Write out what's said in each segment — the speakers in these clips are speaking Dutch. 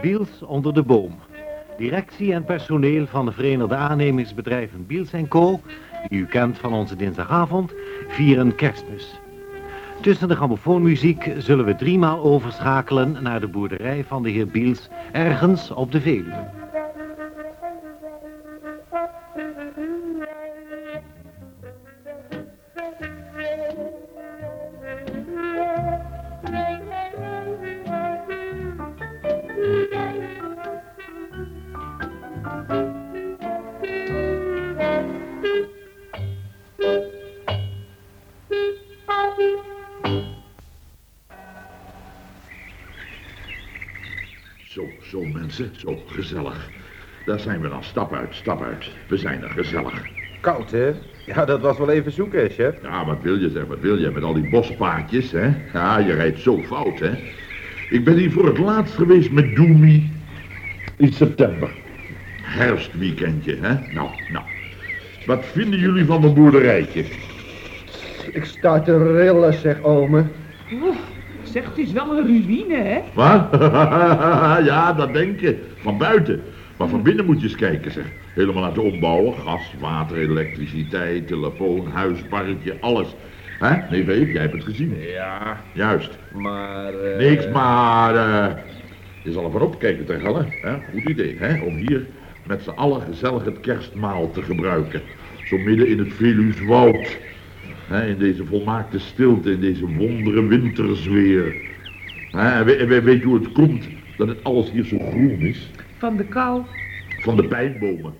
Biels onder de boom. Directie en personeel van de Verenigde Aannemingsbedrijven Biels Co., die u kent van onze dinsdagavond, vieren kerstmis. Tussen de grammofoonmuziek zullen we driemaal overschakelen naar de boerderij van de heer Biels, ergens op de Veluwe. Zo mensen, zo gezellig. Daar zijn we dan, stap uit, stap uit. We zijn er gezellig. Koud, hè? Ja, dat was wel even zoeken, hè, chef. Ja, wat wil je zeg, wat wil je met al die bospaadjes, hè? Ja, je rijdt zo fout, hè? Ik ben hier voor het laatst geweest met Doemi in september. Herfstweekendje, hè? Nou, nou. Wat vinden jullie van mijn boerderijtje? Ik sta te rillen, zeg ome. Oeh, zeg, het is wel een ruïne, hè? Wat? ja, dat denk je. Van buiten. Maar van binnen moet je eens kijken, zeg. Helemaal laten ombouwen. Gas, water, elektriciteit, telefoon, huisparkje, alles. Hè? Nee, Veep, jij hebt het gezien. Ja, Juist. maar... eh, Niks maar... eh je zal ervan opkijken, Tergelle. Hè? Goed idee, hè? Om hier met z'n allen gezellig het kerstmaal te gebruiken. Zo midden in het Veluws In deze volmaakte stilte, in deze wondere wintersweer. We- we- weet je hoe het komt dat het alles hier zo groen is? Van de kou. Van de pijnbomen.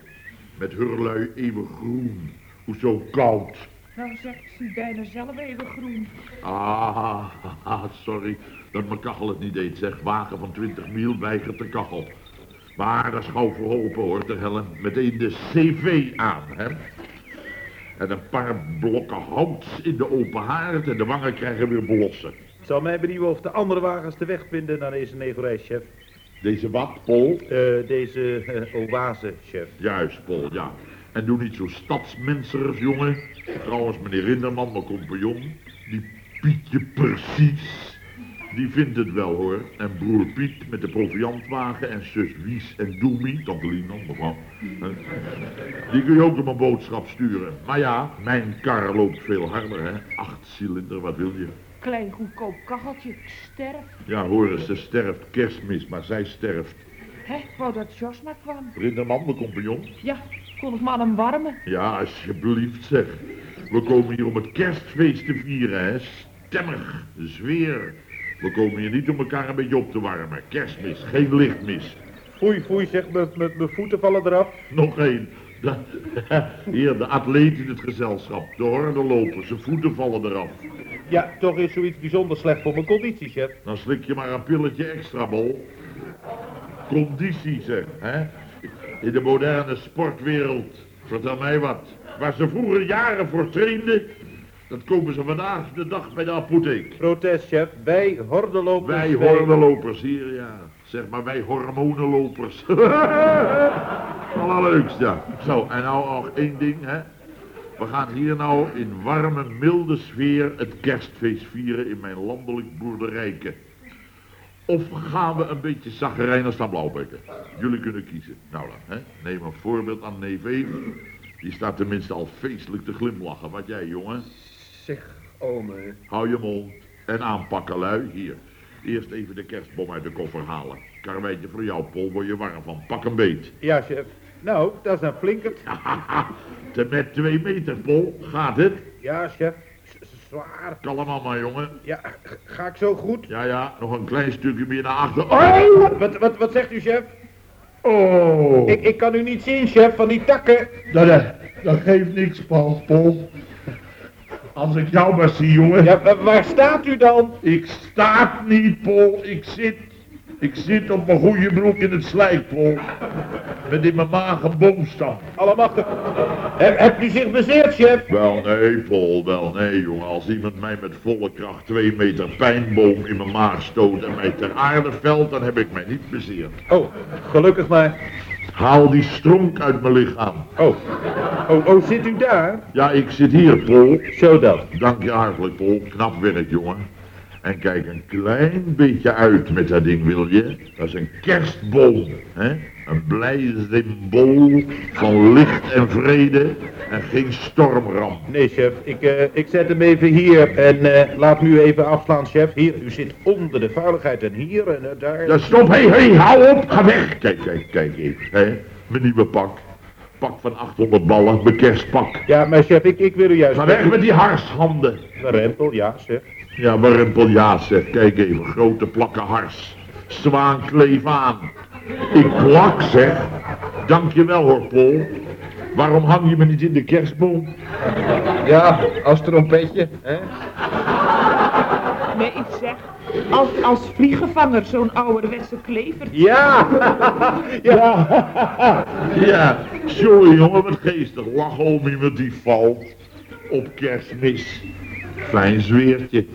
Met hurlui eeuwig groen. Hoe zo koud. Nou zeg, ik zie bijna zelf even groen. Ah, sorry dat mijn kachel het niet deed, zeg. Wagen van 20 mil weigert de kachel. Maar dat is gauw verholpen hoor, ter helle. Meteen de cv aan, hè. En een paar blokken hout in de open haard en de wangen krijgen weer blossen. Zal mij benieuwen of de andere wagens de weg vinden naar deze negerij, chef. Deze wat, Pol? Eh, deze eh, oase, chef. Juist, Pol, ja. En doe niet zo stadsmenserig, jongen. Trouwens, meneer Rinderman, mijn compagnon, die Pietje precies, die vindt het wel, hoor. En broer Piet met de proviantwagen en zus Wies en Doemie, tante Lien dan, mevrouw. Die kun je ook op een boodschap sturen. Maar ja, mijn kar loopt veel harder, hè. Acht cilinder, wat wil je? Klein goedkoop kacheltje, sterf. Ja, hoor eens, ze sterft kerstmis, maar zij sterft. Hè, ik wou dat Jos maar kwam. Rinderman, mijn compagnon. Ja, kon ik maar hem warmen. Ja, alsjeblieft zeg. We komen hier om het kerstfeest te vieren, hè. Stemmig, zweer. We komen hier niet om elkaar een beetje op te warmen. Kerstmis, geen lichtmis. Foei, foei, zeg, met, mijn voeten vallen eraf. Nog één. De, hier, de atleet in het gezelschap. De hordenloper, zijn voeten vallen eraf. Ja, toch is zoiets bijzonder slecht voor mijn conditie, chef. Dan slik je maar een pilletje extra, bol. Conditie, zeg, hè. In de moderne sportwereld. Vertel mij wat. Waar ze vroeger jaren voor trainden... dat komen ze vandaag de dag bij de apotheek. Protest, chef. Wij hordenlopers. Wij hordenlopers hier, ja. Zeg maar wij hormonenlopers. Allerleukst, ja. Zo, en nou nog één ding, hè. We gaan hier nou in warme, milde sfeer het kerstfeest vieren in mijn landelijk boerderijke. Of gaan we een beetje zaggerijnig staan blauwbekken? Jullie kunnen kiezen. Nou dan, hè. Neem een voorbeeld aan neef. Die staat tenminste al feestelijk te glimlachen. Wat jij, jongen? Zeg, ome. Hou je mond en aanpakken, lui. Hier. Eerst even de kerstbom uit de koffer halen. Karweitje voor jou, Pol, word je warm van. Pak een beet. Ja, chef. Nou, dat is een flinkert. Te met twee meter, Pol. Gaat het? Ja, chef. Zwaar. Kalm aan maar, jongen. Ja, ga ik zo goed? Ja, ja, nog een klein stukje meer naar achter. Oh! Wat, wat, wat zegt u, chef? Oh! Ik, ik kan u niet zien, chef, van die takken. Dat, dat geeft niks, Paul, Pol. Als ik jou maar zie, jongen. Ja, wa- waar staat u dan? Ik sta niet, Pol. Ik zit. Ik zit op mijn goede broek in het slijk, Pol. Met in mijn maag een boomstam. Allemachtig. Heb, hebt u zich bezeerd, chef? Wel nee, Pol, wel nee, jongen. Als iemand mij met volle kracht twee meter pijnboom in mijn maag stoot en mij ter aarde velt, dan heb ik mij niet bezeerd. Oh, gelukkig maar. Haal die stronk uit mijn lichaam. Oh. Oh, oh, zit u daar? Ja, ik zit hier, Pol. Zo dan. Dank je hartelijk, Pol. Knap werk, jongen. En kijk een klein beetje uit met dat ding, wil je? Dat is een kerstboom, hè? Een blij symbool van licht en vrede en geen stormram. Nee, chef, ik, eh, ik zet hem even hier en eh, laat nu even afslaan, chef. Hier, u zit onder de vuiligheid en hier en eh, daar. Ja, stop, hé, hé, hou op, ga weg. Kijk, kijk, kijk even, hè? Mijn nieuwe pak. Pak van 800 ballen, mijn kerstpak. Ja, maar chef, ik, ik wil u juist... Ga weg met die harshanden. Een rempel, ja, chef. Ja, maar een ja zeg, kijk even, grote plakken hars. Zwaankleef aan. Ik plak zeg. Dankjewel hoor, Paul. Waarom hang je me niet in de kerstboom? Ja, als trompetje, hè? Nee, ik zeg, als, als vliegenvanger zo'n ouderwetse klever. Ja! Ja, ja. Sorry jongen, wat geestig. Lach om iemand die valt. Op kerstmis. Fijn zweertje.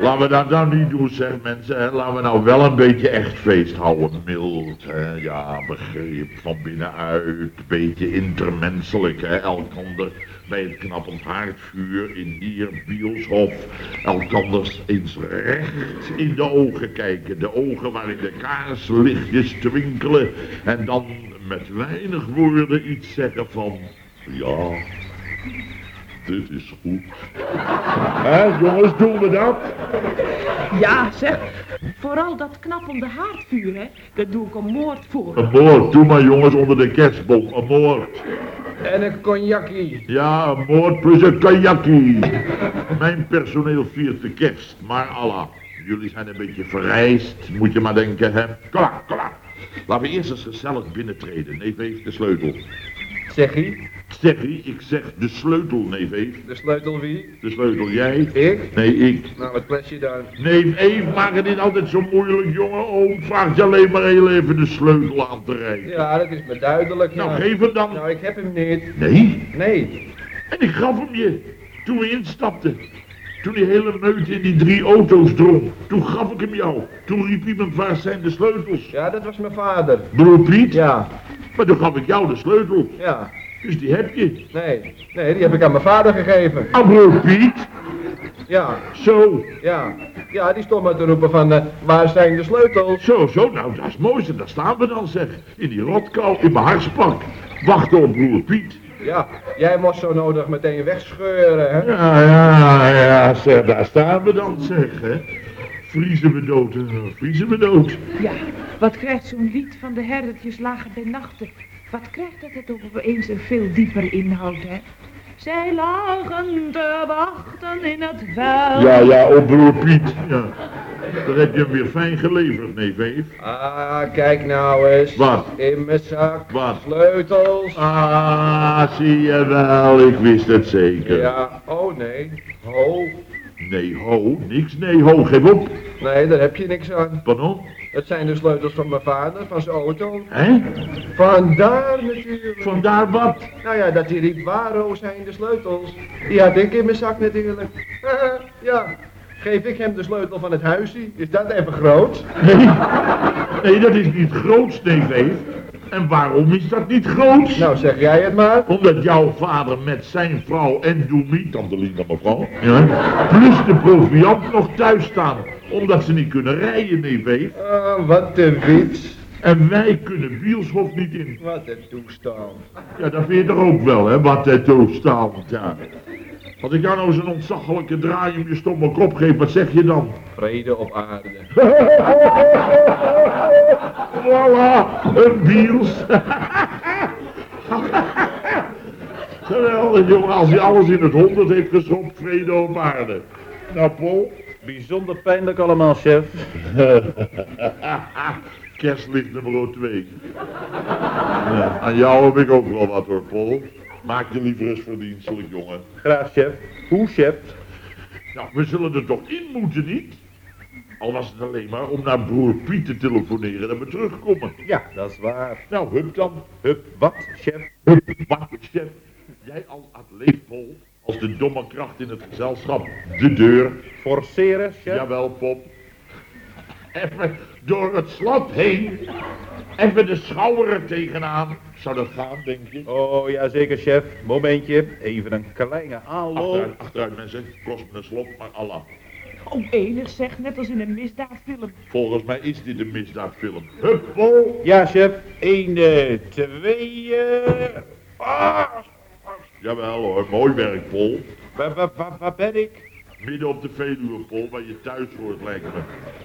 Laten we dat nou niet doen, zeg mensen. Laten we nou wel een beetje echt feest houden. Mild, hè. ja, begrip van binnenuit. Beetje intermenselijk, hè. Elkander bij het knappend haardvuur in hier Bielshof. Elkanders eens recht in de ogen kijken. De ogen waarin de kaarslichtjes twinkelen. En dan met weinig woorden iets zeggen van... Ja, dit is goed. Hè, jongens, doen we dat? Ja, zeg, vooral dat knappende haardvuur, hè, daar doe ik een moord voor. Een moord, doe maar jongens onder de kerstboom, een moord. En een cognackie. Ja, een moord plus een kajakkie. Mijn personeel viert de kerst, maar Allah, jullie zijn een beetje verrijst, moet je maar denken, hè. Kom maar, kom maar. Laten we eerst eens gezellig binnentreden. Neef heeft de sleutel. Zeg ie, Zeg ik zeg de sleutel, neef heeft. de sleutel wie? De sleutel jij? Ik? Nee, ik. Nou, wat ples je dan? Neef Eve, maak het niet altijd zo moeilijk, jongen. Oom vraagt je alleen maar heel even de sleutel aan te rijden. Ja, dat is me duidelijk. Nou, geef hem dan. Nou, ik heb hem niet. Nee? Nee. En ik gaf hem je. Toen we instapten. Toen die hele meute in die drie auto's drong. Toen gaf ik hem jou. Toen riep iemand, waar zijn de sleutels? Ja, dat was mijn vader. Broer Piet? Ja, Maar toen gaf ik jou de sleutel. ja. Dus die heb je. Nee, nee, die heb ik aan mijn vader gegeven. Ah, broer Piet? Ja, Zo, ja. Ja, die stond maar te roepen van, eh, waar zijn de sleutels? zo, zo. Nou, dat is mooi. Daar staan we dan, zeg. In die rotkou, in mijn harspak. Wachten op broer Piet. Ja, jij moest zo nodig meteen wegscheuren, hè? Ja, ja, ja, zeg, daar staan we dan, zeg, hè. Vriezen we dood, hè. vriezen we dood. Ja, wat krijgt zo'n lied van de herdertjes lagen bij nachten? Wat krijgt dat het ook opeens een veel dieper inhoud, hè? Zij lagen te wachten in het veld. Ja, ja, op broer Piet. Ja. Daar heb je hem weer fijn geleverd, neef Eef. Ah, kijk nou eens. Wat? In mijn zak. Wat? Sleutels. Ah, zie je wel, ik wist het zeker. Ja, oh nee. Ho. Nee, ho, niks, nee, ho, geef op. Nee, daar heb je niks aan. Pardon? Het zijn de sleutels van mijn vader, van zijn auto. Hè? Vandaar natuurlijk. Vandaar wat? Nou ja, dat hij riep, waar zijn de sleutels? Die had ik in mijn zak natuurlijk. ja, geef ik hem de sleutel van het huisje. Is dat even groot? Nee, nee, dat is niet groots, neef Eef. En waarom is dat niet groots? Nou, zeg jij het maar. Omdat jouw vader met zijn vrouw en Doemie, tante mevrouw, ja, plus de proviant nog thuis staan. Omdat ze niet kunnen rijden, neef Eef. Ah, wat een wits. En wij kunnen Bielshof niet in. Wat een toestand. Ja, dat vind je toch ook wel, hè, wat het toestand, ja. Als ik jou nou zo'n ontzaglijke draai om je stomme kop geef, wat zeg je dan? Vrede op aarde. Voilà, een Biels. Geweldig, jongen, als hij alles in het honderd heeft geschopt, vrede op aarde. Nou, Paul, Bijzonder pijnlijk allemaal, chef. kerstlicht nummer twee. Ja, aan jou heb ik ook wel wat hoor, Paul. Maak je liever eens verdienstelijk, jongen. Graag, chef. Hoe, chef? Nou, we zullen er toch in moeten, niet? Al was het alleen maar om naar broer Piet te telefoneren dat we terugkomen. Ja, dat is waar. Nou, hup dan. Hup, wat, chef? Hup, wat, chef. Jij als atleet, Paul, als de domme kracht in het gezelschap. De deur. Forceren, chef? Jawel, Pop. Even door het slot heen. Even de schouder er tegenaan. Zou dat gaan, denk je? Oh, ja, zeker, chef. Momentje. Even een kleine aanloop. Achteruit, achteruit mensen. Kost me een slot, maar Allah. Oh, enig zeg, net als in een misdaadfilm. Volgens mij is dit een misdaadfilm. Hup, Paul. Ja, chef. Eén, eh, twee. Ah, Jawel hoor, mooi werk, Paul. waar, waar, waar, waar ben ik? Midden op de Veluwe, Paul, waar je thuis hoort, lijkt me.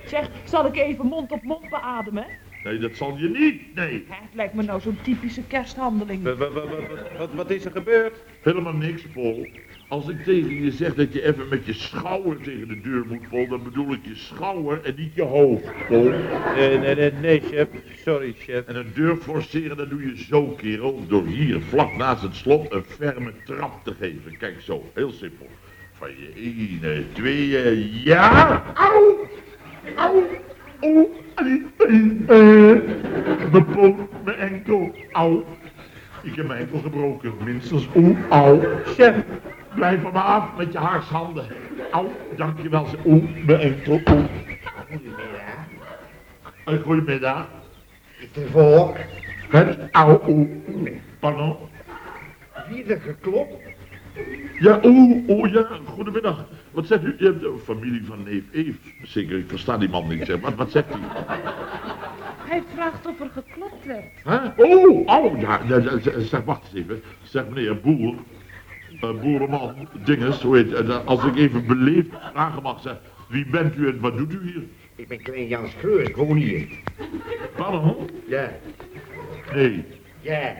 Zeg, zal ik even mond op mond beademen? Nee, dat zal je niet, nee. Het lijkt me nou zo'n typische kersthandeling. Wat, wat, wat, wat, wat, wat is er gebeurd? Helemaal niks, Paul. Als ik tegen je zeg dat je even met je schouder tegen de deur moet, Paul, dan bedoel ik je schouder en niet je hoofd, Paul. Eh, nee, nee, nee, chef. Sorry, chef. En een deur forceren, dat doe je zo, kerel. Door hier, vlak naast het slot, een ferme trap te geven. Kijk zo, heel simpel. Van je ene, tweeën, ja! Au! Au! Oeh! ai, ai, eh. Mijn poot, mijn enkel, au! Ik heb mijn enkel gebroken, minstens. Oeh, au! Chef, Blijf van me af met je harshanden. Au, dankjewel. Oeh, mijn enkel, oeh. Een goedemiddag. Ervoor. Het au, oeh. Pardon? Wieder geklopt. Ja, oeh, oeh, ja, goedemiddag. Wat zegt u? Je hebt de familie van neef Eef. Zeker, ik versta die man niet. Zeg. Wat, wat zegt hij? Hij vraagt of er geklopt werd. Huh? Oh, oh, ja, ja, ja, zeg, wacht eens even. Zeg meneer Boer, eh, boerenman, dinges, hoe heet het, eh, als ik even beleefd vragen mag, zeg, wie bent u en wat doet u hier? Ik ben klein Jan Schreurs, ik woon hier. Pardon? Ja, Nee, ja,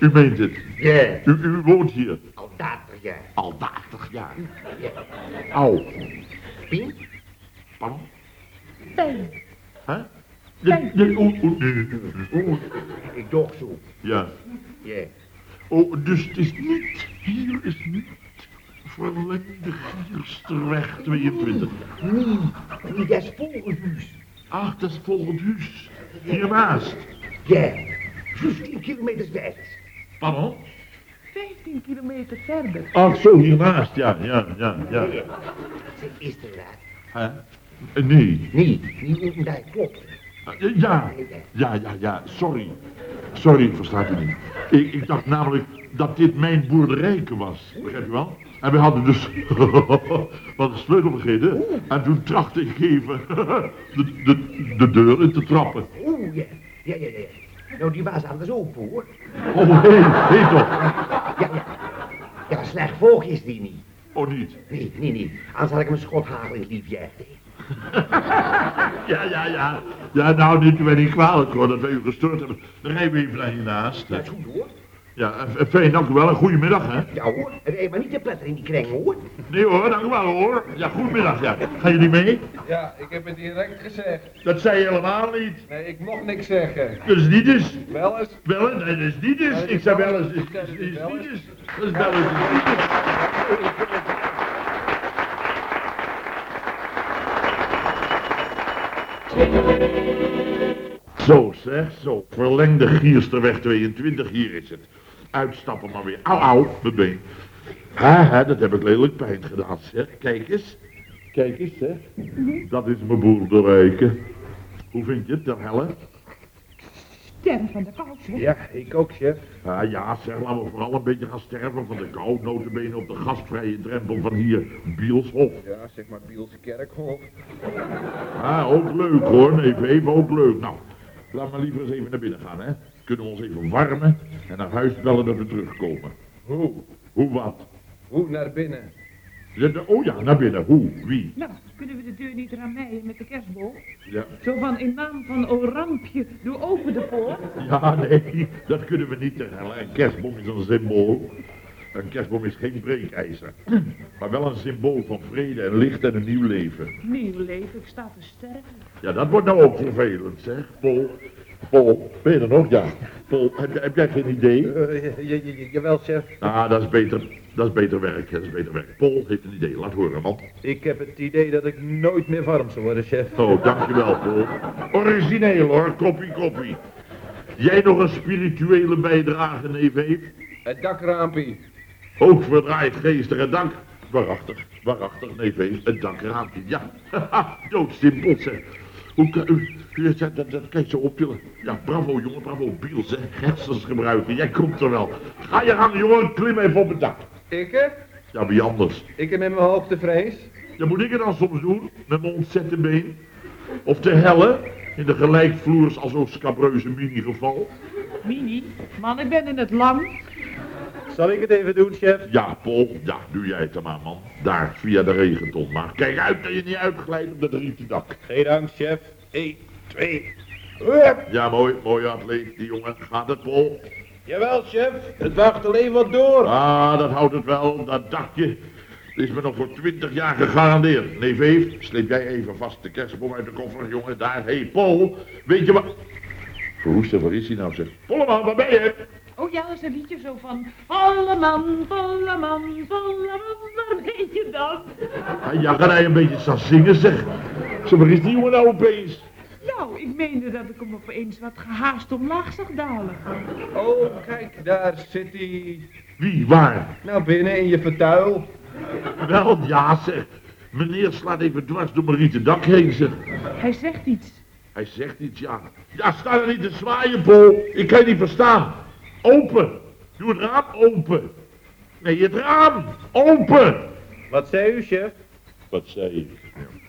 u meent het. ja. U, u woont hier Al 30 jaar. al 80 jaar. Ja. Au. Pien? Pardon? Pijn. Hè? Nee, nee, ik doch zo. Ja. Ja. Oh, dus het is niet, hier is niet verlengde Giersterweg 22. Nee, nee, dat is volgens Ach, dat is volgend huis. Hiernaast. Ja. 15 kilometer rechts. Pardon? 15 kilometer verder. Ach, zo, hiernaast, ja, ja, ja, ja. Zeg, is er? Hè? Eh, Nee. Nee, niet omdat hij klopt. Eh, Ja, ja, ja, ja, sorry. Sorry, verstaat u niet. Ik, ik dacht namelijk dat dit mijn boerderijke was, begrijp je wel? En we hadden dus wat sleutel vergeten. En toen trachtte ik even de, de, de deur in te trappen. Oeh, ja. Ja, ja, ja. Nou, die was anders open, hoor. Oh, nee, nee toch? Ja, ja. Ja, slecht volg is die niet. Oh, niet? Nee, nee, nee. Anders had ik hem een schot hagel in het liefje. Ja, ja, ja. Ja, nou, niet, u mij niet kwalijk hoor, dat wij u gestoord hebben. Dan rijden we even naar hiernaast. Dat is goed, hoor. Ja, eh, fijn, dank u wel. Een goedemiddag, hè? Ja, hoor. Rijd maar niet te pletter in die kring, hoor. Nee hoor, dank u wel hoor. Ja, goedemiddag, ja. Gaan jullie mee? Ja, ik heb het direct gezegd. Dat zei je helemaal niet. Nee, ik mocht niks zeggen. Dat is niet eens. Wel eens. Wel eens, nee, dat is niet eens. Ik zei wel eens, is, is, is niet eens. Dat is wel eens, is niet eens. Zo zeg, zo. Verlengde Giersterweg 22, hier is het. Uitstappen maar weer. Au, au, mijn been. Ha, ha, dat heb ik lelijk pijn gedaan, zeg. Kijk eens. Kijk eens, zeg. Dat is mijn boerderijke. Hoe vind je het, ter helle? Sterren van de kou, zeg. Ja, ik ook, chef. Ah ja, zeg, laten we vooral een beetje gaan sterven van de kou. Notabene op de gastvrije drempel van hier, Bielshof. Ja, zeg maar Bielse Kerkhof. Ah, ook leuk hoor, neef, even ook leuk. Nou, laat maar liever eens even naar binnen gaan, hè. Kunnen we ons even warmen en naar huis bellen dat we terugkomen. Hoe? Hoe wat? Hoe naar binnen? Oh ja, naar binnen. Hoe? Wie? Nou, kunnen we de deur niet rammeien met de kerstboom? Ja. Zo van, in naam van Orampje, doe open de poort. Ja, nee, dat kunnen we niet. Een kerstboom is een symbool. Een kerstboom is geen breekijzer. Maar wel een symbool van vrede en licht en een nieuw leven. Nieuw leven, ik sta te sterven. Ja, dat wordt nou ook vervelend, zeg. Paul, Paul, ben je er nog? Ja. Paul, heb, heb jij geen idee? Ja, ja, ja, jawel, chef. Ah, dat is beter. Dat is beter werk, dat is beter werk. Paul heeft een idee, laat horen, man. Ik heb het idee dat ik nooit meer warm zal worden, chef. Oh, dankjewel, Paul. Origineel, hoor. Koppie, koppie. Jij nog een spirituele bijdrage, neef Eef? Het dakraampie. Ook verdraaid geestig en dank. Waarachtig, waarachtig, neef Eef. Een dankraampje, ja. Haha, doodsimpel, zeg. Hoe kan u, u dat, dat, dat kan je zo optillen. Ja, bravo, jongen, bravo. Biels, hè. Hersens gebruiken, jij komt er wel. Ga je gang, jongen, klim even op het dak. Ik hè? Ja, wie anders? Ik heb met mijn hoogtevrees. Dat moet ik het dan soms doen, met mijn ontzette been. Of te helle, in de gelijkvloers als zo'n scabreuze mini-geval. Mini, man, ik ben in het lang. Zal ik het even doen, chef? Ja, Paul, ja, doe jij het dan maar, man. Daar, via de regenton. Maar kijk uit dat je niet uitglijdt op dat rieten dak. Geen angst, chef. 1, 2. Hup. Ja, mooi, mooie atleet, die jongen. Gaat het, Paul? Jawel, chef. Het wacht alleen wat door. Ah, dat houdt het wel, dat dakje. Is me nog voor twintig jaar gegarandeerd. Nee, Veef, sleep jij even vast de kerstboom uit de koffer, jongen. Daar, hé, hey, Paul, weet je wat... Verhoester, waar is hij nou, zeg? Polleman, waar ben je? Oh ja, dat is een liedje zo van... Volle man, volle man, volle man, waar ben je dan? Ah, Ja, ga hij een beetje staan zingen, zeg. Zo, waar is die jongen nou opeens? Nou, ik meende dat ik hem opeens wat gehaast omlaag zag dalen. Oh, kijk, daar zit hij. Wie, waar? Nou, binnen in je vertuil. Wel, ja, zeg. Meneer slaat even dwars door mijn rieten dak heen, zeg. Hij zegt iets. Hij zegt iets, ja. Ja, sta er niet te zwaaien, Paul. Ik kan je niet verstaan. Open. Doe het raam open. Nee, het raam. Open. Wat zei u, chef? Wat zei je?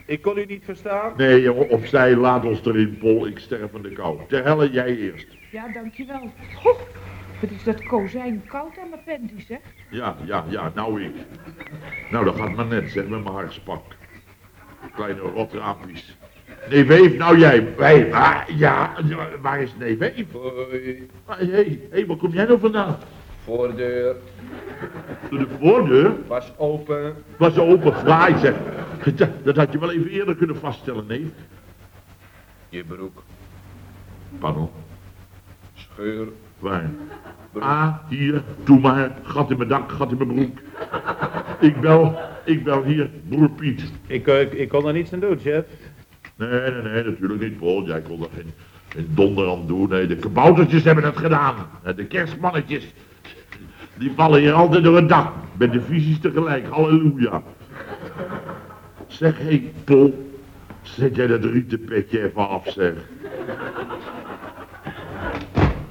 Ik kon u niet verstaan. Nee, opzij, laat ons erin, Paul. Ik sterf van de kou. Ter helle, jij eerst. Ja, dankjewel. Goh, wat is dat kozijn koud aan mijn panties, hè? Ja, ja, ja, nou ik. Nou, dat gaat maar net, zeg, met mijn harspak. Kleine rotraampjes. Nee, Weef, nou jij. Wij, waar, ja, ja, waar is nee, Weef? Hoi. Hé, hey, hey, waar kom jij nou vandaan? Voordeur Door de voordeur was open. was open, fraai, zeg. Dat, had je wel even eerder kunnen vaststellen, nee. Je broek. Pardon, Scheur. waar? Ah, hier, doe maar. Gat in mijn dak, gat in mijn broek. Ik bel, ik bel hier, broer Piet. Ik, eh, ik, ik kon er niets aan doen, chef. Nee, nee, nee, natuurlijk niet, Paul. Jij kon er geen, geen donder aan doen. Nee, de kaboutertjes hebben het gedaan. De kerstmannetjes, die vallen hier altijd door het dak. Met de visies tegelijk, halleluja. Zeg, hé, hey, Paul. Zet jij dat rietenpetje even af, zeg.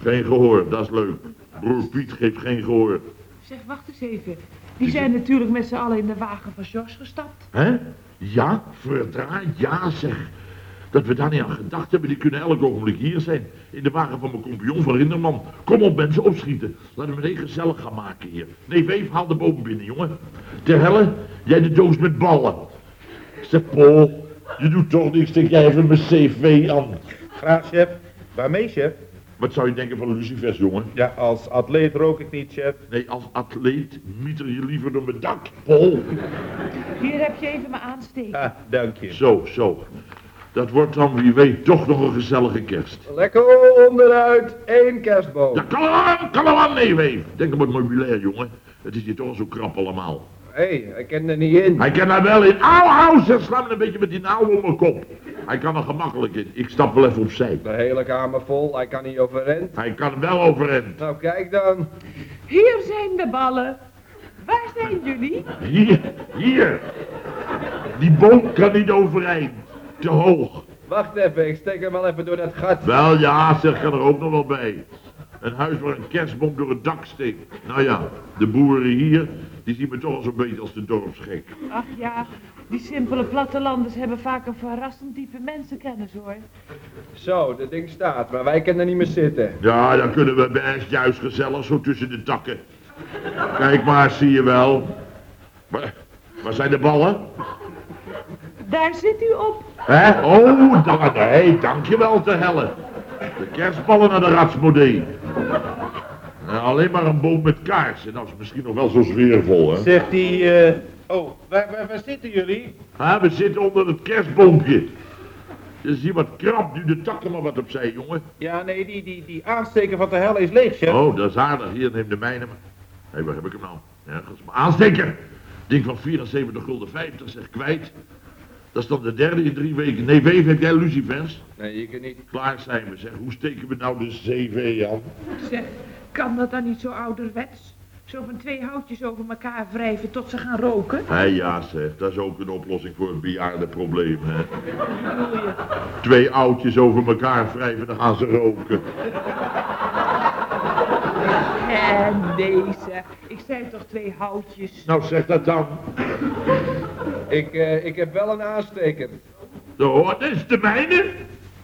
Geen gehoor, dat is leuk. Broer Piet geeft geen gehoor. Zeg, wacht eens even. Die zijn natuurlijk met z'n allen in de wagen van Jos gestapt. Hè? Ja, verdraai, ja zeg. Dat we daar niet aan gedacht hebben, die kunnen elk ogenblik hier zijn. In de wagen van mijn compagnon van Rinderman. Kom op mensen, opschieten. Laten we meteen gezellig gaan maken hier. Nee, Weef, haal de boom binnen, jongen. Ter helle, jij de doos met ballen. Zeg, Paul, je doet toch niks, steek jij even mijn cv aan. Graag, chef. Waarmee, chef? Wat zou je denken van lucifers, jongen? Ja, als atleet rook ik niet, chef. Nee, als atleet mieter je liever door mijn dak, Paul. Hier heb je even mijn aansteek. Ah, dank je. Zo, zo. Dat wordt dan, wie weet, toch nog een gezellige kerst. Lekker onderuit. Eén kerstboom. Ja, kan er aan, kan er aan, nee, weef. Denk aan het meubilair, jongen. Het is hier toch al zo krap allemaal. Hé, hey, hij kent er niet in. Hij kan er wel in. Auw, auw, zeg, sla me een beetje met die nauw om mijn kop. Hij kan er gemakkelijk in. Ik stap wel even opzij. De hele kamer vol. Hij kan niet overeind. Hij kan er wel overeind. Nou, kijk dan. Hier zijn de ballen. Waar zijn jullie? Hier, hier. Die boom kan niet overeind. Te hoog. Wacht even, ik steek hem wel even door dat gat. Wel ja, zeg, kan er ook nog wel bij. Een huis waar een kerstboom door het dak steekt. Nou ja, de boeren hier, die zien me toch al zo'n beetje als de dorpsgek. Ach ja, die simpele plattelanders hebben vaak een verrassend diepe mensenkennis hoor. Zo, dat ding staat, maar wij kunnen er niet meer zitten. Ja, dan kunnen we best juist gezellig zo tussen de takken. Kijk maar, zie je wel. Waar, waar zijn de ballen? Daar zit u op. Hè? Oh, da nee, dankjewel te helle. De kerstballen naar de ratsmodee. Nou, alleen maar een boom met kaars. En dat is misschien nog wel zo sfeervol, hè? Zegt die, eh... Oh, waar, waar, waar zitten jullie? Ha, we zitten onder het kerstboompje. Je ziet wat krap, nu de takken maar wat opzij, jongen. Ja, nee, die, die, die aansteker van de hel is leeg, chef. Oh, dat is aardig. Hier, neem de mijne maar. Hé, waar heb ik hem nou? Ergens. Maar aansteker! Ding van 74 gulden 50, zeg, kwijt. Dat is dan de derde in drie weken. Nee, Weef, heb jij lucifers? Nee, ik niet. Klaar zijn we, zeg. Hoe steken we nou de CV aan? Zeg, kan dat dan niet zo ouderwets? Zo van twee houtjes over elkaar wrijven tot ze gaan roken? Hé, ja, zeg. Dat is ook een oplossing voor het bejaardenprobleem, hè. Je? Twee oudjes over elkaar wrijven, dan gaan ze roken. En deze. Ik zei toch twee houtjes. Nou, zeg dat dan. Ik, eh, ik heb wel een aansteker. Zo, dat is de mijne.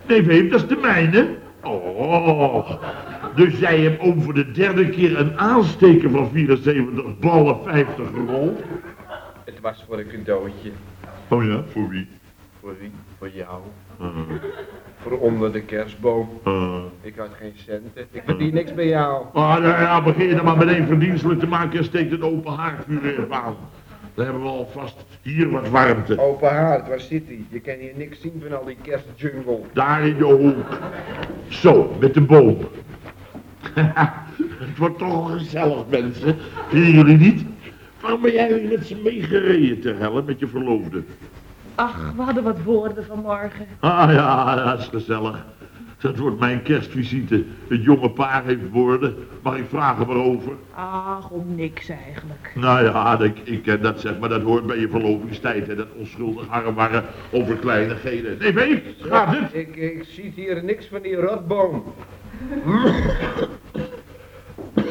Nee, Veem, dat is de mijne. Oh, dus jij hebt over de derde keer een aansteker van 74 ballen 50 rol. Het was voor een cadeautje. Oh ja, voor wie? Voor wie? Voor jou. Uh, Voor onder de kerstboom. uh. Ik had geen centen. Ik verdien niks bij jou. Ah, nou ja, begin je dan maar meteen verdienstelijk te maken en steek een open haardvuur aan. Dan hebben we alvast hier wat warmte. Open haard, waar zit hij? Je kan hier niks zien van al die kerstjungle. Daar in de hoek. Zo, met de boom. Het wordt toch gezellig, mensen. Vinden jullie niet? Waarom ben jij met ze meegereden ter helle met je verloofde? Ach, we hadden wat woorden vanmorgen. Ah ja, dat is gezellig. Dat wordt mijn kerstvisite. Het jonge paar heeft woorden. Mag ik vragen waarover? Ach, om niks eigenlijk. Nou ja, ik, ik ken dat zeg maar, dat hoort bij je verlovingstijd. Hè, dat onschuldig harrewarren over kleinigheden. Nee, Veef, gaat het? Ik, ik zie hier niks van die rotboom. Wat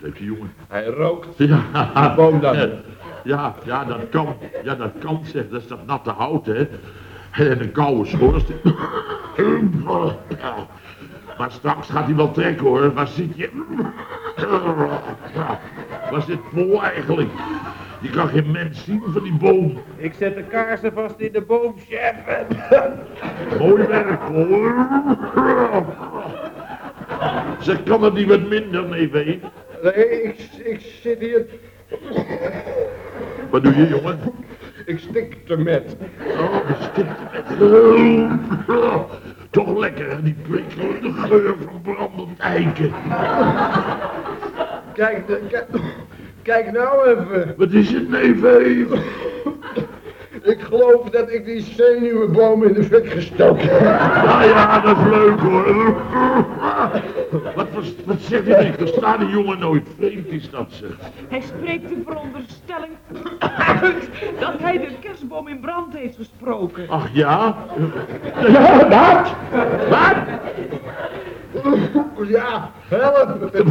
heeft die jongen? Hij rookt. Ja, boom dan. Ja, ja, dat kan. Ja, dat kan zeg. Dat is dat natte hout, hè. En een koude schoorsteen. Maar straks gaat hij wel trekken, hoor. Waar zit je? Waar zit Pol eigenlijk? Je kan geen mens zien van die boom. Ik zet de kaarsen vast in de boom, chef. Mooi werk, Pol. Zeg, kan het niet wat minder, nee, weet? Nee, ik, ik zit hier. Wat doe je, jongen? Ik stik er met. Oh, stipt Toch lekker, die prikkelende geur van brandend eiken. Kijk, kijk, kijk nou even. Wat is het, neef Eef? Ik geloof dat ik die zenuwenboom in de fik gestoken heb. Ja, ja, dat is leuk, hoor. Wat, vers- wat zegt hij? Ik versta die jongen nooit. Vreemd is dat, zeg. Hij spreekt de veronderstelling uit dat hij de kerstboom in brand heeft gesproken. Ach, ja? Ja, wat? Wat? Ja, help. Het,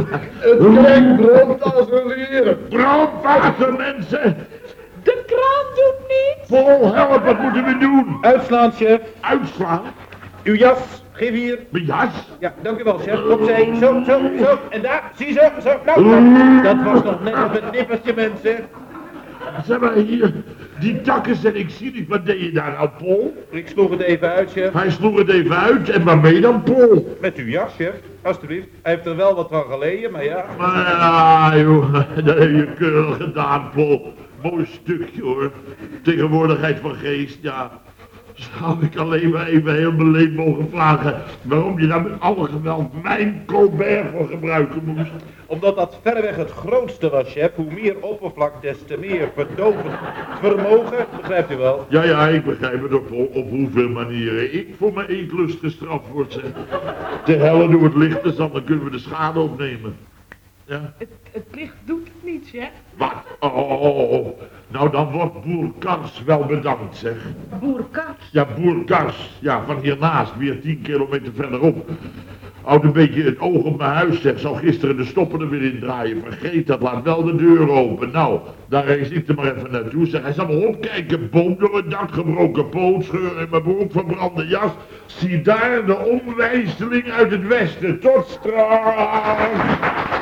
brand als een lier. Brandwater, mensen! Vol help, wat moeten we doen? Uitslaan, chef. Uitslaan? Uw jas, geef hier. Mijn jas? Ja, dank u wel, chef. Opzij. Zo, zo, zo. En daar, zie zo, zo. Nou, dat was nog net op het nippertje, mensen. Zeg maar hier, die takken zijn ik zie niet. Wat deed je daar nou, Pol? Ik sloeg het even uit, chef. Hij sloeg het even uit en waarmee dan, Pol? Met uw jas, chef. Alsjeblieft. Hij heeft er wel wat van geleden, maar ja. Maar ja, joh, dat heb je keurig gedaan, Pol. Mooi stukje, hoor. Tegenwoordigheid van geest, ja. Zou ik alleen maar even heel beleefd mogen vragen waarom je daar met alle geweld mijn Colbert voor gebruiken moest? Omdat dat verreweg het grootste was, chef. Hoe meer oppervlak, des te meer verdovend vermogen. Begrijpt u wel? Ja, ja, ik begrijp het op, op hoeveel manieren ik voor mijn eetlust gestraft word. Zeg. Te helle door het licht is dan, kunnen we de schade opnemen. Ja, Het, het licht doet het niet, hè? Wat? Oh, oh, oh. nou dan wordt boer Kars wel bedankt, zeg. Boer Kat. Ja, boer Kars, ja, van hiernaast, weer tien kilometer verderop. Houd een beetje het oog op mijn huis, zeg. Zou gisteren de stoppen er weer in draaien. Vergeet dat, laat wel de deur open. Nou, daar reis ik er maar even naartoe. Zeg, hij zal maar opkijken. Boom door het dak, gebroken poot, scheur in mijn broek, verbrande jas. Zie daar de omwijzeling uit het westen. Tot straks!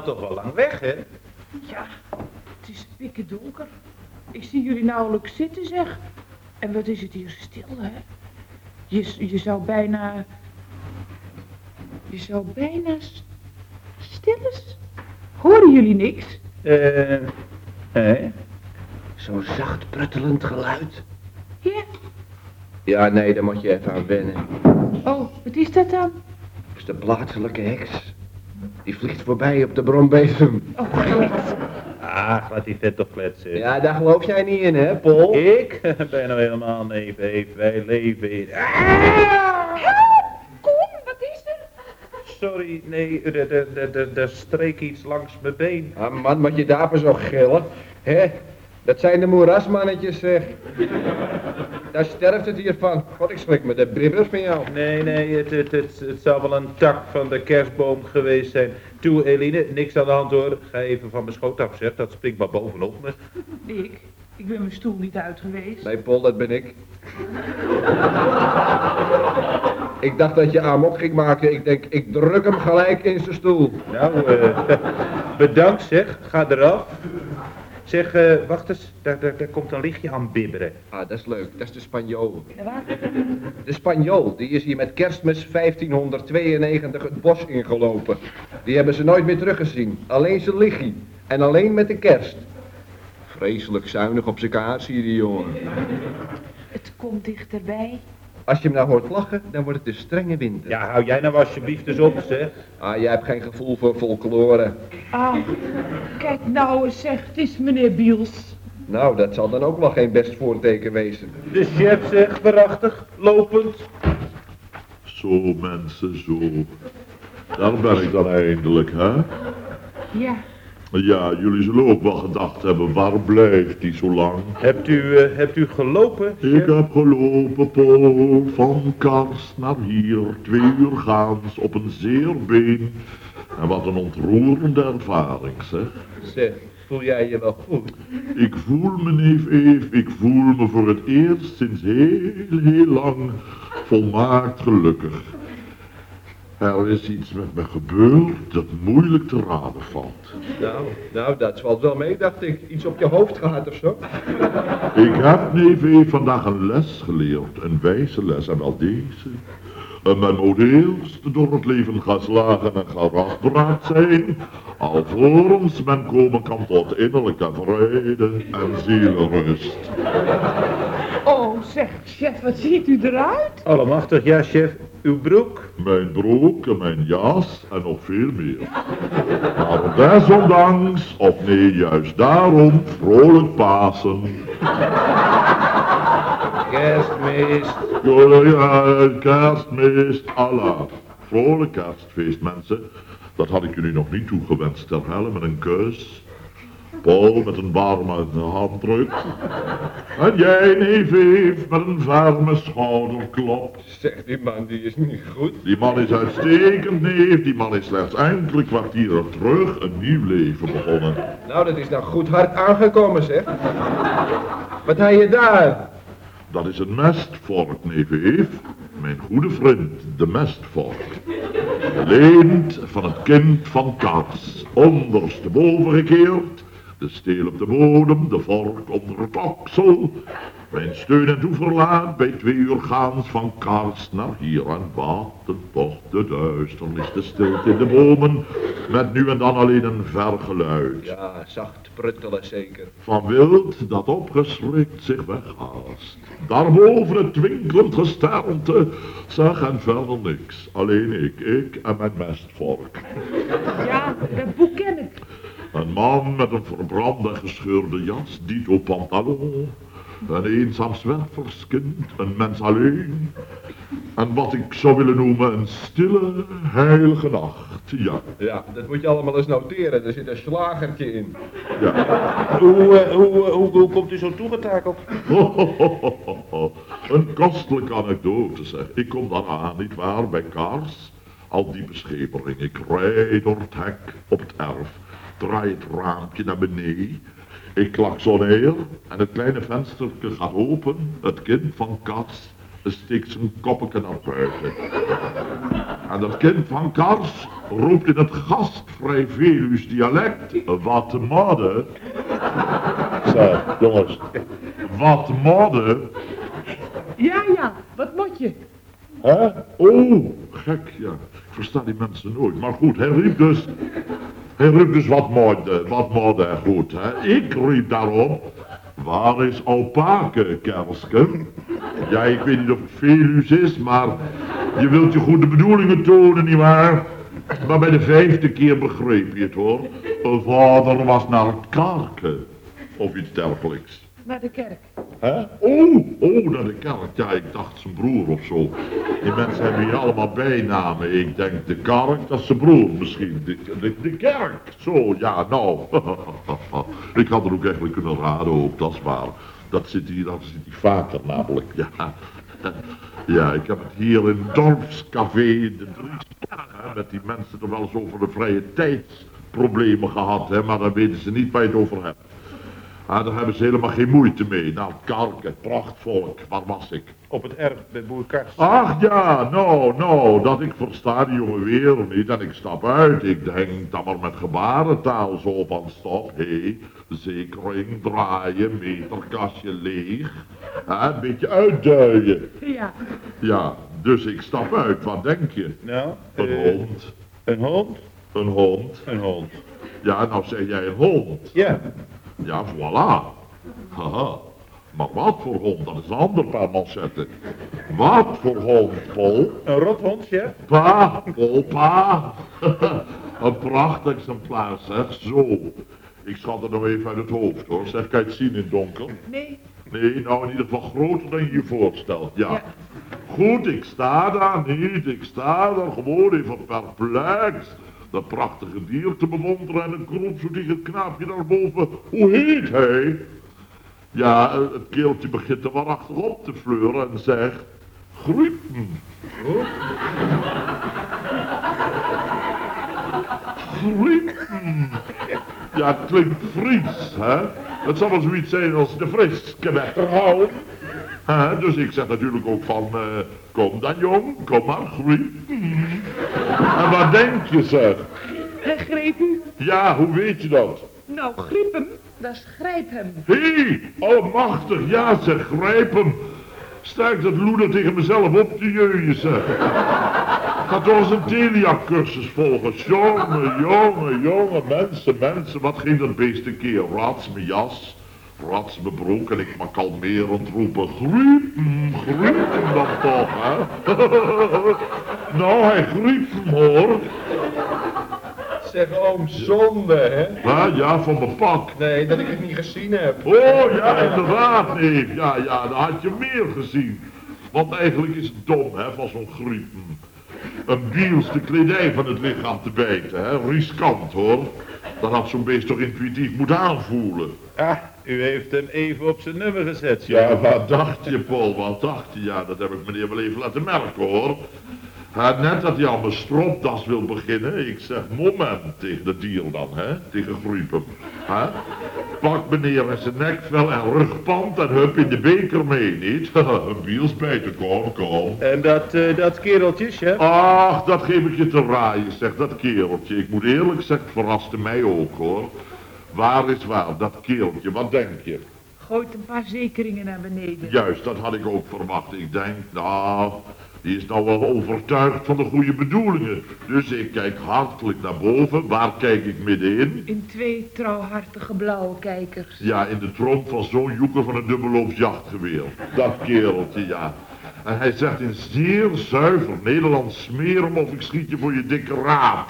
Nou, toch wel lang weg, hè? Ja, het is pikken donker. Ik zie jullie nauwelijks zitten, zeg. En wat is het hier stil, hè? Je, je zou bijna... Je zou bijna... Stil is. Horen jullie niks? Eh, eh? Zo'n zacht pruttelend geluid. Ja. Ja, nee, daar moet je even aan wennen. Oh, wat is dat dan? Dat is de plaatselijke heks. Die vliegt voorbij op de brombezem. Oh. Ah, laat die vet toch kletsen. Ja, daar geloof jij niet in, hè, Paul? Ik ben nou helemaal nee, Veef. Wij leven in... Kom, wat is er? Sorry, nee, er, er, er, er, er streek iets langs mijn been. Ah, man, wat je daarvoor zo gillen. Hè? Dat zijn de moerasmannetjes, zeg. Daar sterft het hier van. God, ik schrik me de bibbers van jou. Nee, nee, het, het, het, het zou wel een tak van de kerstboom geweest zijn. Toe, Eline, niks aan de hand hoor. Ga even van mijn schoot af, zeg. Dat springt maar bovenop me. Ik? Ik ben mijn stoel niet uit geweest. Nee, Paul, dat ben ik. ik dacht dat je amok ging maken. Ik denk, ik druk hem gelijk in zijn stoel. Nou, eh, bedankt zeg. Ga eraf. Zeg, eh, wacht eens. Daar, daar, daar komt een lichtje aan bibberen. Ah, dat is leuk. Dat is de Spanjool. Wat? De Spanjool, die is hier met kerstmis 1592 het bos ingelopen. Die hebben ze nooit meer teruggezien. Alleen zijn lichtje. En alleen met de kerst. Vreselijk zuinig op zijn kaart, zie je die jongen. Het komt dichterbij. Als je hem nou hoort lachen, dan wordt het een strenge winter. Ja, hou jij nou alsjeblieft eens op, zeg. Ah, jij hebt geen gevoel voor folklore. Ah, kijk nou eens zeg, het is meneer Biels. Nou, dat zal dan ook wel geen best voorteken wezen. De chef zegt, waarachtig, lopend. Zo mensen, zo. Daar ben ik dan eindelijk, hè? Ja, Ja, jullie zullen ook wel gedacht hebben, waar blijft die zo lang? Hebt u, eh, hebt u gelopen, Ik heb gelopen, Paul, van Kars naar hier, twee uur gaans, op een zeer been. En wat een ontroerende ervaring, zeg. Zeg, voel jij je wel goed? Ik voel me, neef Eve, ik voel me voor het eerst sinds heel, heel lang volmaakt gelukkig. Er is iets met me gebeurd dat moeilijk te raden valt. Nou, nou, dat valt wel mee, dacht ik. Iets op je hoofd gehad of zo? Ik heb neef vandaag een les geleerd, een wijze les, en wel deze. En men moet eerst door het leven geslagen en geraadbraad zijn, alvorens men komen kan tot innerlijke vrede en zielenrust. Oh zeg, chef, wat ziet u eruit? Allemachtig, ja, chef. Uw broek? Mijn broek en mijn jas en nog veel meer. Maar desondanks, of nee, juist daarom, vrolijk Pasen. Kerstmis. Ja, ja, kerstmis, Allah. Vrolijk kerstfeest, mensen. Dat had ik jullie nog niet toegewenst, ter helle met een kus. Paul met een warme handdruk. En jij, neef Eve, met een warme schouderklop. Zeg, die man die is niet goed. Die man is uitstekend, neef. Die man is slechts enkele kwartieren terug een nieuw leven begonnen. Nou, dat is nou goed hard aangekomen, zeg. Wat heb je daar? Dat is een mestvork, neef. Mijn goede vriend, de mestvork. Leend van het kind van Kars. Ondersteboven gekeerd. De steel op de bodem, de vork onder het oksel. Mijn steun en toeverlaat bij twee uur gaans van Kars naar hier. En wat een toch de duisternis, de stilte in de bomen. Met nu en dan alleen een ver geluid. Ja, zacht pruttelen zeker. Van wild dat opgeschrikt zich weghaast. Daarboven het twinkelend gesternte zag en verder niks. Alleen ik, ik en mijn mestvork. Ja, ik. Een man met een verbrande gescheurde jas, dito pantalon. Een eenzaam zwerverskind, een mens alleen. En wat ik zou willen noemen een stille, heilige nacht. Ja, Ja, dat moet je allemaal eens noteren. Er zit een slagertje in. ja. Hoe, eh, hoe, eh, hoe, hoe komt u zo toegetakeld? Een kostelijke anekdote zeg. Ik kom dan aan, niet waar, bij Kaars. Al die beschepering. Ik rijd door het hek op het erf. Draai het raampje naar beneden. Ik klaksoneer en het kleine venstertje gaat open. Het kind van Kars steekt zijn koppetje naar buiten. En dat kind van Kars roept in het gastvrij Velus dialect. Wat modder. Zo, jongens. Wat modder. Ja, ja, wat moet je? Hè? Oh, gek, ja. Ik versta die mensen nooit. Maar goed, hij riep dus... Hij riep dus wat moorde, wat moorde goed, hè. Ik riep daarop... Waar is Alpake, Kersken? Ja, ik weet niet of het Velus is, maar... Je wilt je goede bedoelingen tonen, nietwaar? Maar bij de vijfde keer begreep je het, hoor. Vader was naar het karken. Of iets dergelijks. Naar de kerk. Hè? Oh, oh, naar de kerk. Ja, ik dacht zijn broer of zo. Die mensen hebben hier allemaal bijnamen. Ik denk de kerk, dat is zijn broer misschien. De, de, kerk. Zo, ja, nou. ik had er ook eigenlijk kunnen raden ook, dat is waar. Dat zit hier, dat zit hier vaker namelijk, ja. Ja, ik heb het hier in Dorpscafé in de met die mensen er wel eens over de vrije tijdsproblemen gehad, hè, maar dan weten ze niet waar je het over hebt. Ah, daar hebben ze helemaal geen moeite mee. Nou, Kark, het prachtvolk, waar was ik? Op het erf bij boer Kars. Ach ja, nou, nou, dat ik versta die jonge wereld niet en ik stap uit. Ik denk dan maar met gebarentaal zo van stop, hé, hey, zekering, draaien, meterkastje leeg. Hè, een beetje uitduien. Ja, Ja, dus ik stap uit, wat denk je? Nou, Een eh, hond, Een hond? een hond. Een hond. Ja, nou zeg jij een hond. Ja. Ja, voilà. Haha. Maar wat voor hond? Dat is een ander paar manchetten. Wat voor hond, Paul? Een rothond, ja? Pa, Paul, pa. een prachtig exemplaar, zeg. Zo. Ik schat het nog even uit het hoofd, hoor. Zeg, kan je het zien in het donker? nee, Nee, nou in ieder geval groter dan je je voorstelt, ja. Ja. Goed, ik sta daar niet. Ik sta daar gewoon even perplex. Dat prachtige dier te bewonderen en een het knaapje daarboven. Hoe heet hij? Ja, eh, het keeltje begint er waarachtig op te fleuren en zegt... Griepen. Griepen. Ja, het klinkt Fries, hè? Het zal wel zoiets zijn als de frisknetterhouden. Hè? Dus ik zeg natuurlijk ook van, eh, kom dan jong, kom maar, griepen. Wat denk je, zeg? greep u. Ja, hoe weet je dat? Nou, griep hem. Dat is grijp hem. Hé, hey, almachtig, ja zeg, grijp hem. Sterk dat loeder tegen mezelf op te jeuien, zeg. Ga toch eens een Telia-cursus volgen. Jongen, jongen, jongen, mensen, mensen. Wat ging dat beest een keer? Rats mijn jas, rats mijn broek en ik maar kalmerend roepen. Griepen, griepen dan toch, hè? nou, hij griep hem, hoor. Zeg oom, zonde, hè? Ja, ja, van mijn pak. Nee, dat ik het niet gezien heb. Oh ja, inderdaad, neef. Ja, ja, daar had je meer gezien. Want eigenlijk is het dom, hè, van zo'n griepen. Een biels de kledij van het lichaam te bijten, hè. Riskant, hoor. Dat had zo'n beest toch intuïtief moeten aanvoelen. U heeft hem even op zijn nummer gezet, ja. Ja, wat dacht je, Paul? Wat dacht je? Ja, dat heb ik meneer wel even laten merken, hoor. Hij net dat hij aan mijn stropdas wil beginnen. Ik zeg, moment, tegen de dier dan, hè. Tegen Griepen. Hè? Pak meneer in zijn nekvel en rugpand en hup in de beker mee, niet? Een biels bijten, kom, kom. En dat, eh, dat kereltje, chef? Ach, dat geef ik je te raaien, zeg, dat kereltje. Ik moet eerlijk zeggen, het verraste mij ook, hoor. Waar is waar, dat kereltje, wat denk je? Gooit een paar zekeringen naar beneden. Juist, dat had ik ook verwacht. Ik denk, nou, die is nou wel overtuigd van de goede bedoelingen. Dus ik kijk hartelijk naar boven. Waar kijk ik middenin? In twee trouwhartige blauwe kijkers. Ja, in de tromp van zo'n joeker van een dubbelloops jachtgeweer. Dat kereltje, ja. En hij zegt in zeer zuiver Nederlands, smeer hem of ik schiet je voor je dikke raap.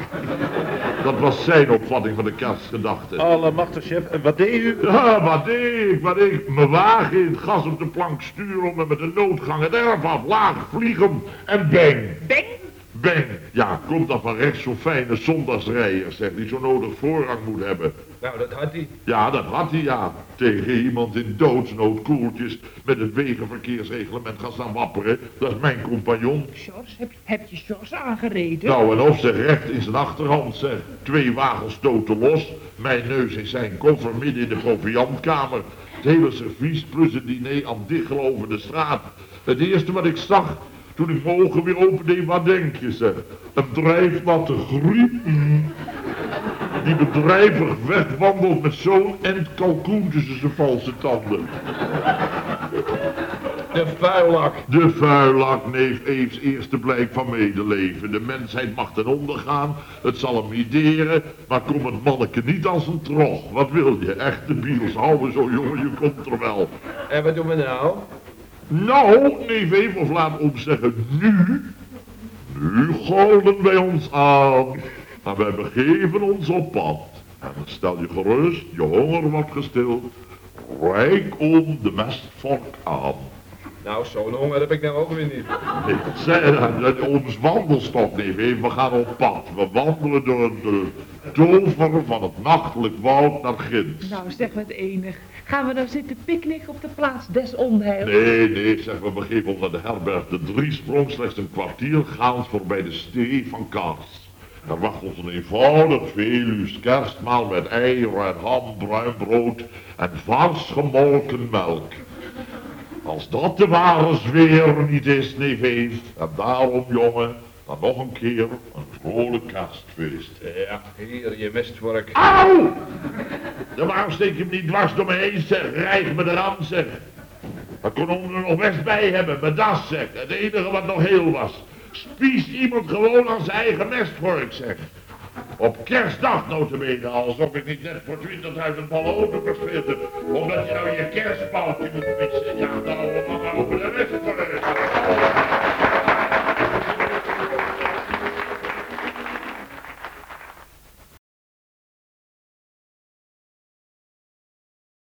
Dat was zijn opvatting van de kerstgedachte. Allemachtig, chef. En wat deed u? Ja, wat deed ik, wat deed ik? Mijn wagen in het gas op de plank sturen om en met de noodgang het erf af, laag vliegen en bang. Bang! Bang. Ja, komt dan van rechts zo'n fijne zondagsrijder, zeg, die zo nodig voorrang moet hebben. Nou, dat had hij. Ja, dat had hij, ja. Tegen iemand in doodsnood koeltjes met het wegenverkeersreglement gaan staan wapperen. Dat is mijn compagnon. Sjors, heb, heb je Sjors aangereden? Nou, en of ze recht in zijn achterhand zeg. Twee wagens stoten los. Mijn neus in zijn koffer midden in de proviantkamer. Het hele servies plus het diner aan de straat. Het eerste wat ik zag toen ik mijn ogen weer opende, wat denk je zeg? Een drijfnatte griepen. Die bedrijvig wegwandelt met zo'n end kalkoen tussen zijn valse tanden. De vuilak. De vuilak, neef Eefs eerste blijk van medeleven. De mensheid mag ten onder gaan, het zal hem ideren, maar kom het manneke niet als een trog. Wat wil je? Echte biels, houden zo jongen, je komt er wel. En wat doen we nou? Nou, neef Eef, of laat ons zeggen nu, nu golden wij ons aan. En wij begeven ons op pad. En dan stel je gerust, je honger wordt gestild. Rijk om de mestvork aan. Nou, zo'n honger heb ik nou ook weer niet. Nee, zij- ons wandelstok, neef Eef, we gaan op pad. We wandelen door de tover van het nachtelijk woud naar Gins. Nou, zeg wat enig. Gaan we nou zitten picknicken op de plaats des onheils? Nee, nee, zeg, we begeven ons naar de herberg de Driesprong, slechts een kwartier gaans voorbij de stee van Kaars. Er wacht ons een eenvoudig Veluws kerstmaal met eieren en ham, bruin brood en vars gemolken melk. Als dat de ware sfeer niet is, neef en daarom, jongen, dan nog een keer een vrolijk kerstfeest. Ja, hier, je mestvork. Auw! De waarom steek je hem niet dwars door me heen, zeg. Rijg me eraan, zeg. Dat kon er nog best bij hebben, mijn das, zeg. Het enige wat nog heel was. Spiest iemand gewoon aan zijn eigen mestvork, zeg. Op kerstdag notabene, alsof ik niet net voor 20.000 ballen open. Omdat je nou je kerstpaaltje moet missen.